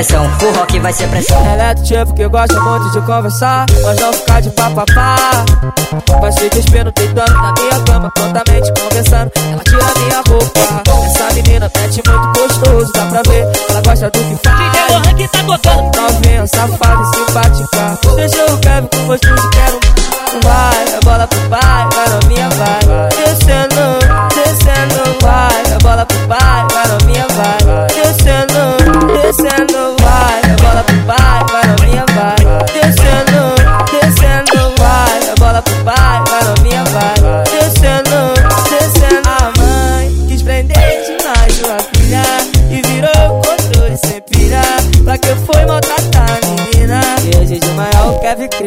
pressão, o rock vai ser pressão. Ela é do tipo que gosta muito de conversar, mas não ficar de papapá. Vai se despindo, deitando na minha cama, prontamente conversando. Ela tira minha roupa. Essa menina mete muito gostoso, dá pra ver. Ela gosta do que faz. DJ Lohan que tá tocando.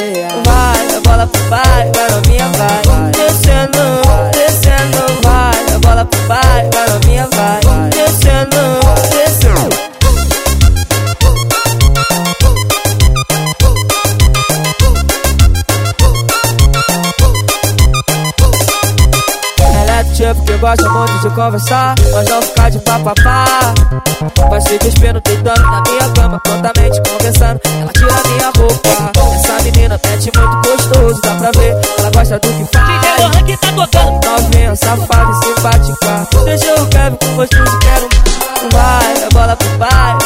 Vai, a bola pro pai, vai na minha vai. Descendo, descendo, vai, a bola pro pai, vai na minha vai. Descendo, descendo. Ela é do tipo que gosta muito de conversar, mas não ficar de papapá. Vai se despindo, deitando na minha cama, prontamente conversando. Que tá tocando. Novinha, safada e simpática. Deixa o Kevin com gostoso, quero. Vai, a bola pro pai,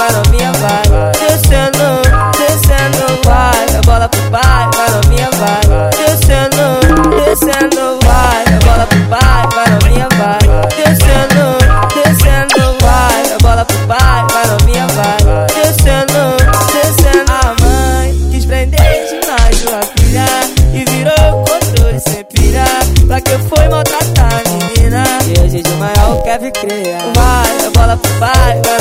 de maior, quer vir criar. Vai, bola pro pai, vai.